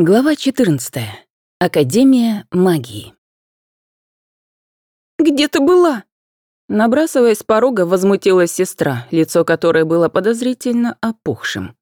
Глава 14. Академия магии. «Где ты была?» Набрасываясь с порога, возмутилась сестра, лицо которой было подозрительно опухшим.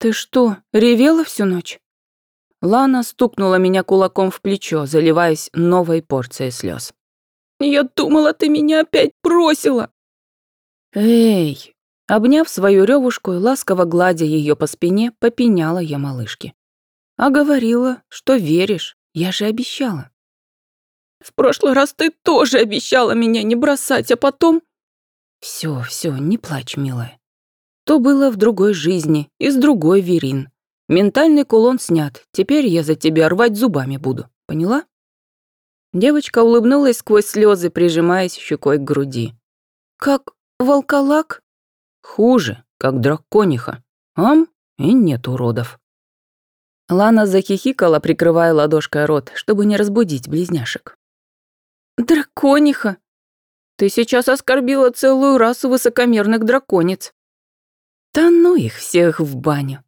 «Ты что, ревела всю ночь?» Лана стукнула меня кулаком в плечо, заливаясь новой порцией слез. «Я думала, ты меня опять бросила!» «Эй!» Обняв свою ревушку и ласково гладя ее по спине, попеняла я малышке. А говорила, что веришь. Я же обещала. В прошлый раз ты тоже обещала меня не бросать, а потом... Все, все, не плачь, милая. То было в другой жизни, из другой Верин. Ментальный кулон снят, теперь я за тебя рвать зубами буду, поняла? Девочка улыбнулась сквозь слезы, прижимаясь щекой к груди. Как волколак? Хуже, как дракониха. Ам, и нет уродов. Лана захихикала, прикрывая ладошкой рот, чтобы не разбудить близняшек. «Дракониха! Ты сейчас оскорбила целую расу высокомерных драконец!» «Да ну их всех в баню!»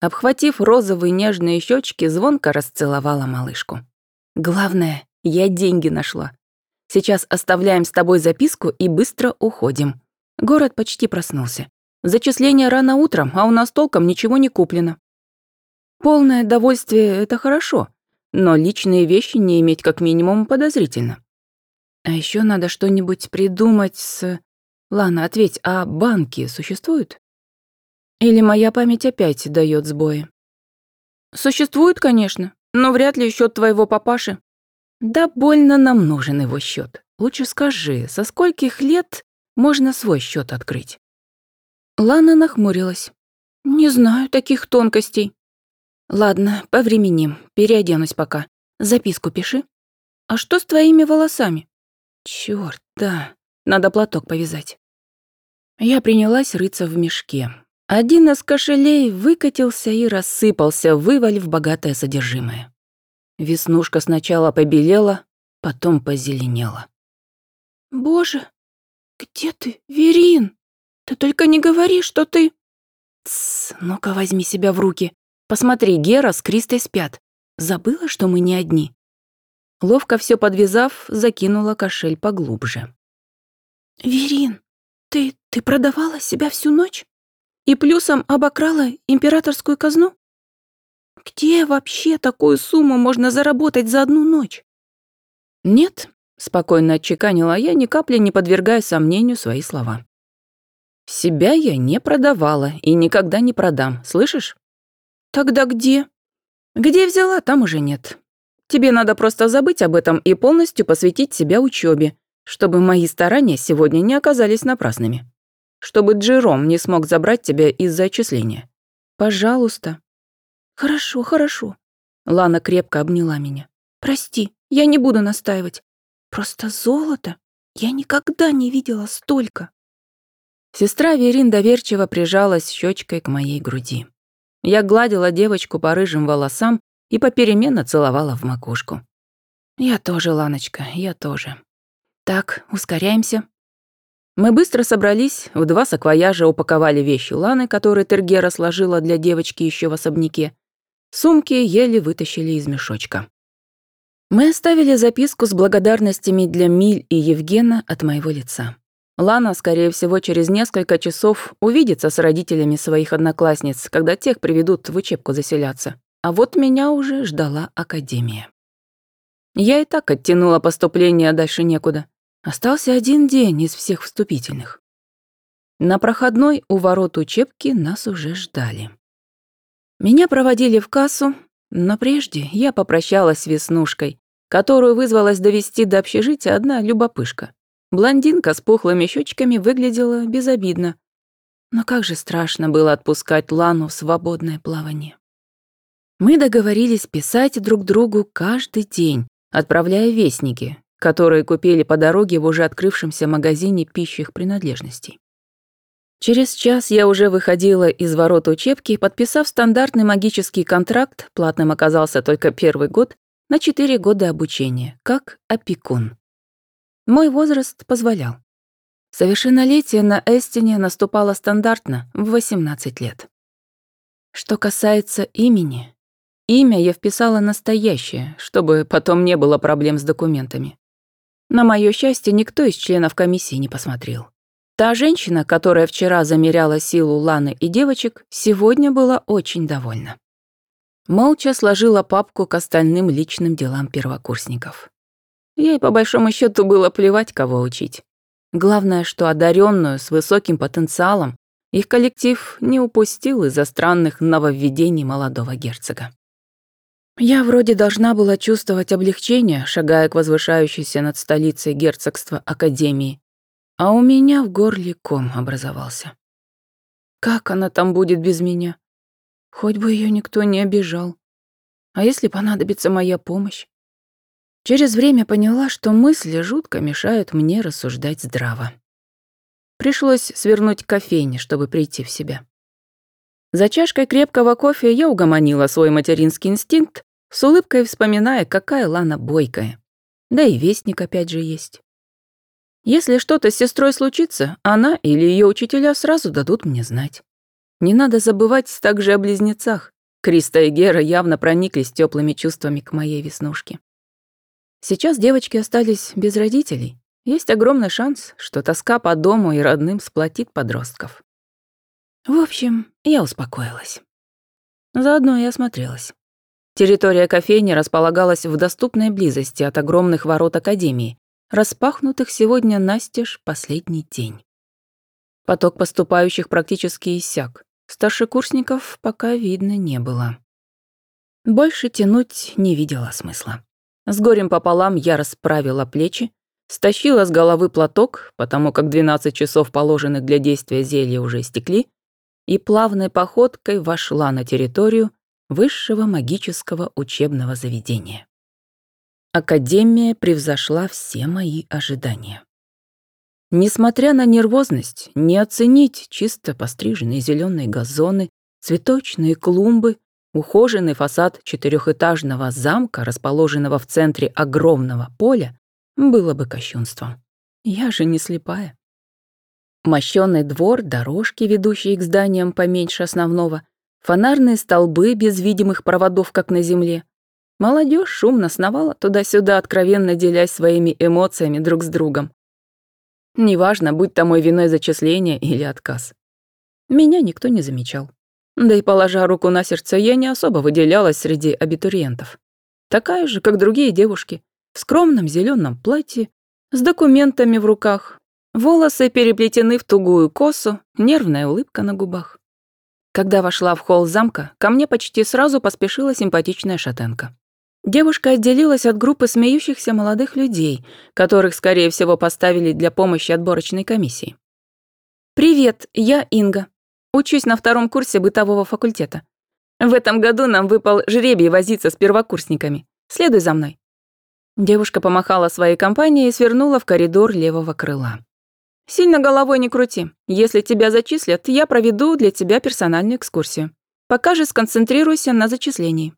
Обхватив розовые нежные щечки, звонко расцеловала малышку. «Главное, я деньги нашла. Сейчас оставляем с тобой записку и быстро уходим. Город почти проснулся. Зачисление рано утром, а у нас толком ничего не куплено. Полное довольствие — это хорошо, но личные вещи не иметь как минимум подозрительно. А еще надо что-нибудь придумать с... Лана, ответь, а банки существуют? Или моя память опять дает сбои? Существует, конечно, но вряд ли счет твоего папаши. Да больно нам нужен его счет. Лучше скажи, со скольких лет можно свой счет открыть? Лана нахмурилась. Не знаю таких тонкостей. Ладно, повременим, переоденусь пока. Записку пиши. А что с твоими волосами? Чёрт, да, надо платок повязать. Я принялась рыться в мешке. Один из кошелей выкатился и рассыпался, вывалив богатое содержимое. Веснушка сначала побелела, потом позеленела. «Боже, где ты, Верин? Ты только не говори, что ты...» «Тссс, ну-ка возьми себя в руки. Посмотри, Гера с Кристой спят. Забыла, что мы не одни?» Ловко все подвязав, закинула кошель поглубже. «Верин, ты... ты продавала себя всю ночь? И плюсом обокрала императорскую казну? Где вообще такую сумму можно заработать за одну ночь?» «Нет», — спокойно отчеканила я, ни капли не подвергая сомнению свои слова. «Себя я не продавала и никогда не продам, слышишь?» Тогда где? Где взяла, там уже нет. Тебе надо просто забыть об этом и полностью посвятить себя учебе, чтобы мои старания сегодня не оказались напрасными. Чтобы Джером не смог забрать тебя из-за отчисления. Пожалуйста. Хорошо, хорошо. Лана крепко обняла меня. Прости, я не буду настаивать. Просто золото. Я никогда не видела столько. Сестра Верин доверчиво прижалась щечкой к моей груди. Я гладила девочку по рыжим волосам и попеременно целовала в макушку. «Я тоже, Ланочка, я тоже. Так, ускоряемся». Мы быстро собрались, в два саквояжа упаковали вещи Ланы, которые Тергера сложила для девочки еще в особняке. Сумки еле вытащили из мешочка. Мы оставили записку с благодарностями для Миль и Евгена от моего лица. Лана, скорее всего, через несколько часов увидится с родителями своих одноклассниц, когда тех приведут в учебку заселяться. А вот меня уже ждала академия. Я и так оттянула поступление, дальше некуда. Остался один день из всех вступительных. На проходной у ворот учебки нас уже ждали. Меня проводили в кассу, но прежде я попрощалась с Веснушкой, которую вызвалась довести до общежития одна любопышка. Блондинка с пухлыми щечками выглядела безобидно. Но как же страшно было отпускать Лану в свободное плавание. Мы договорились писать друг другу каждый день, отправляя вестники, которые купили по дороге в уже открывшемся магазине пищих принадлежностей. Через час я уже выходила из ворот учебки, подписав стандартный магический контракт, платным оказался только первый год, на четыре года обучения, как опекун. Мой возраст позволял. Совершеннолетие на Эстине наступало стандартно в 18 лет. Что касается имени, Имя я вписала настоящее, чтобы потом не было проблем с документами. На моё счастье, никто из членов комиссии не посмотрел. Та женщина, которая вчера замеряла силу Ланы и девочек, сегодня была очень довольна. Молча сложила папку к остальным личным делам первокурсников. Ей, по большому счету, было плевать, кого учить. Главное, что одаренную с высоким потенциалом их коллектив не упустил из-за странных нововведений молодого герцога. Я вроде должна была чувствовать облегчение, шагая к возвышающейся над столицей герцогства Академии, а у меня в горле ком образовался. Как она там будет без меня? Хоть бы ее никто не обижал. А если понадобится моя помощь? Через время поняла, что мысли жутко мешают мне рассуждать здраво. Пришлось свернуть к кофейне, чтобы прийти в себя. За чашкой крепкого кофе я угомонила свой материнский инстинкт, с улыбкой вспоминая, какая Лана бойкая. Да и вестник опять же есть. Если что-то с сестрой случится, она или ее учителя сразу дадут мне знать. Не надо забывать также о близнецах. Криста и Гера явно прониклись теплыми чувствами к моей веснушке. Сейчас девочки остались без родителей. Есть огромный шанс, что тоска по дому и родным сплотит подростков. В общем, я успокоилась. Заодно и осмотрелась. Территория кофейни располагалась в доступной близости от огромных ворот Академии, распахнутых сегодня настежь последний день. Поток поступающих практически иссяк. Старшекурсников пока видно не было. Больше тянуть не видела смысла. С горем пополам я расправила плечи, стащила с головы платок, потому как 12 часов положенных для действия зелья уже истекли, и плавной походкой вошла на территорию высшего магического учебного заведения. Академия превзошла все мои ожидания. Несмотря на нервозность, не оценить чисто постриженные зеленые газоны, цветочные клумбы, ухоженный фасад четырехэтажного замка, расположенного в центре огромного поля, было бы кощунством. Я же не слепая. Мощёный двор, дорожки, ведущие к зданиям поменьше основного, фонарные столбы без видимых проводов, как на земле. Молодежь шумно сновала туда-сюда, откровенно делясь своими эмоциями друг с другом. Неважно, будь то мой виной зачисление или отказ. Меня никто не замечал. Да и положа руку на сердце, я не особо выделялась среди абитуриентов. Такая же, как другие девушки, в скромном зеленом платье, с документами в руках, волосы переплетены в тугую косу, нервная улыбка на губах. Когда вошла в холл замка, ко мне почти сразу поспешила симпатичная шатенка. Девушка отделилась от группы смеющихся молодых людей, которых, скорее всего, поставили для помощи отборочной комиссии. «Привет, я Инга. Учусь на втором курсе бытового факультета. В этом году нам выпал жребий возиться с первокурсниками. Следуй за мной». Девушка помахала своей компанией и свернула в коридор левого крыла. «Сильно головой не крути. Если тебя зачислят, я проведу для тебя персональную экскурсию. Пока же сконцентрируйся на зачислении».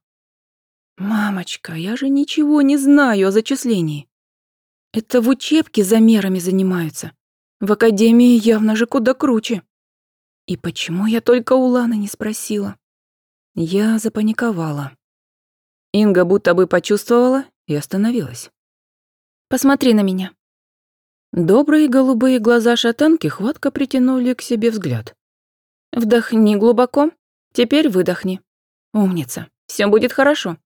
«Мамочка, я же ничего не знаю о зачислении. Это в учебке замерами занимаются. В академии явно же куда круче. И почему я только у Ланы не спросила?» Я запаниковала. Инга будто бы почувствовала и остановилась. «Посмотри на меня». Добрые голубые глаза шатенки хватко притянули к себе взгляд. «Вдохни глубоко, теперь выдохни. Умница, все будет хорошо.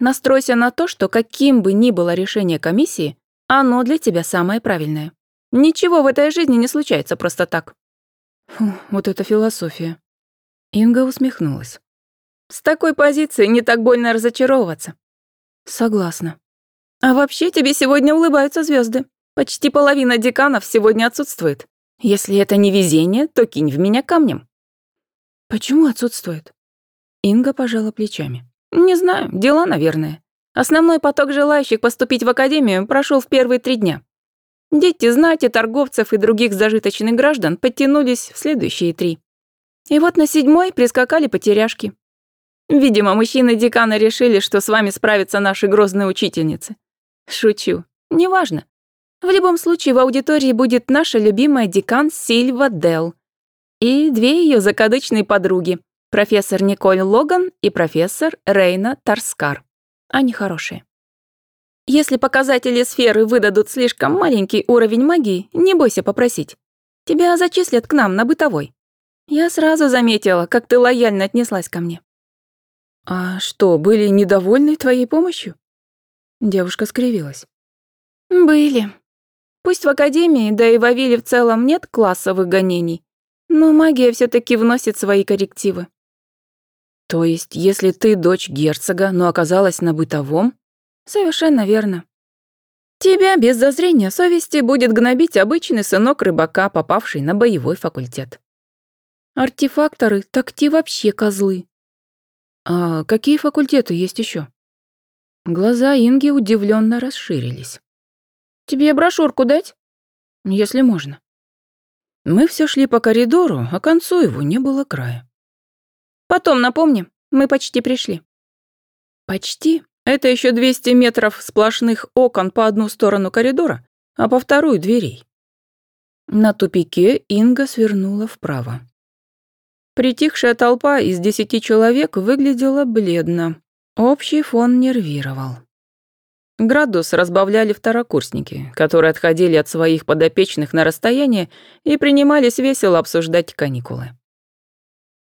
Настройся на то, что каким бы ни было решение комиссии, оно для тебя самое правильное. Ничего в этой жизни не случается просто так. Фу, вот это философия. Инга усмехнулась. С такой позиции не так больно разочаровываться. Согласна. А вообще тебе сегодня улыбаются звезды. Почти половина деканов сегодня отсутствует. Если это не везение, то кинь в меня камнем. Почему отсутствует? Инга пожала плечами. Не знаю, дела, наверное. Основной поток желающих поступить в академию прошел в первые три дня. Дети знати, торговцев и других зажиточных граждан подтянулись в следующие три. И вот на седьмой прискакали потеряшки. Видимо, мужчины декана решили, что с вами справятся наши грозные учительницы. Шучу. Неважно. В любом случае в аудитории будет наша любимая декан Сильва Дел и две ее закадычные подруги Профессор Николь Логан и профессор Рейна Тарскар. Они хорошие. Если показатели сферы выдадут слишком маленький уровень магии, не бойся попросить. Тебя зачислят к нам на бытовой. Я сразу заметила, как ты лояльно отнеслась ко мне. А что, были недовольны твоей помощью? Девушка скривилась. Были. Пусть в академии, да и в Авиле в целом нет классовых гонений, но магия все таки вносит свои коррективы. То есть, если ты дочь герцога, но оказалась на бытовом? Совершенно верно. Тебя без зазрения совести будет гнобить обычный сынок рыбака, попавший на боевой факультет. Артефакторы, так те вообще козлы. А какие факультеты есть еще? Глаза Инги удивленно расширились. Тебе брошюрку дать? Если можно. Мы все шли по коридору, а концу его не было края. Потом напомни, мы почти пришли. Почти? Это еще 200 метров сплошных окон по одну сторону коридора, а по вторую дверей. На тупике Инга свернула вправо. Притихшая толпа из десяти человек выглядела бледно. Общий фон нервировал. Градус разбавляли второкурсники, которые отходили от своих подопечных на расстояние и принимались весело обсуждать каникулы.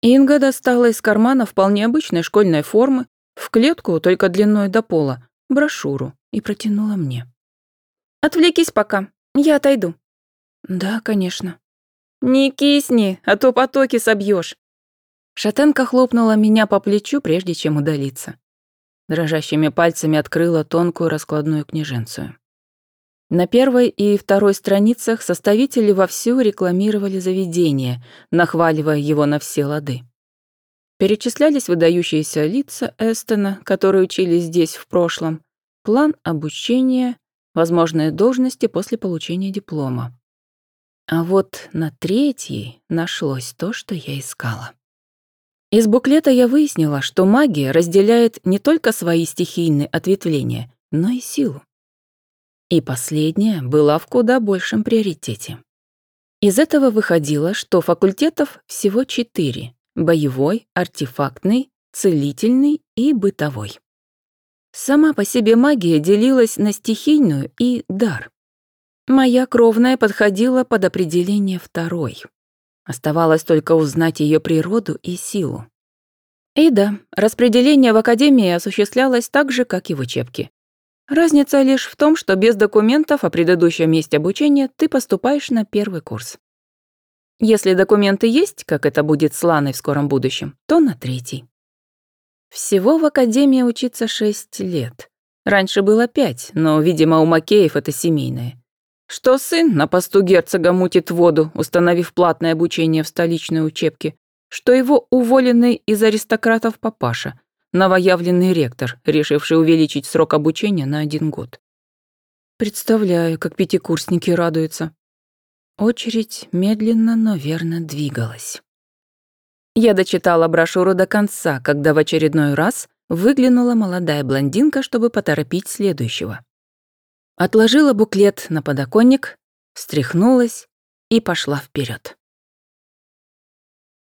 Инга достала из кармана вполне обычной школьной формы, в клетку, только длиной до пола, брошюру и протянула мне. «Отвлекись пока, я отойду». «Да, конечно». «Не кисни, а то потоки собьешь. Шатенка хлопнула меня по плечу, прежде чем удалиться. Дрожащими пальцами открыла тонкую раскладную книженцию. На первой и второй страницах составители вовсю рекламировали заведение, нахваливая его на все лады. Перечислялись выдающиеся лица Эстона, которые учились здесь в прошлом, план обучения, возможные должности после получения диплома. А вот на третьей нашлось то, что я искала. Из буклета я выяснила, что магия разделяет не только свои стихийные ответвления, но и силу. И последняя была в куда большем приоритете. Из этого выходило, что факультетов всего четыре — боевой, артефактный, целительный и бытовой. Сама по себе магия делилась на стихийную и дар. Моя кровная подходила под определение второй. Оставалось только узнать ее природу и силу. И да, распределение в академии осуществлялось так же, как и в учебке. Разница лишь в том, что без документов о предыдущем месте обучения ты поступаешь на первый курс. Если документы есть, как это будет с Ланой в скором будущем, то на третий. Всего в академии учиться шесть лет. Раньше было пять, но, видимо, у Макеев это семейное. Что сын на посту герцога мутит воду, установив платное обучение в столичной учебке, что его уволенный из аристократов папаша, новоявленный ректор, решивший увеличить срок обучения на один год. Представляю, как пятикурсники радуются. Очередь медленно, но верно двигалась. Я дочитала брошюру до конца, когда в очередной раз выглянула молодая блондинка, чтобы поторопить следующего. Отложила буклет на подоконник, встряхнулась и пошла вперед.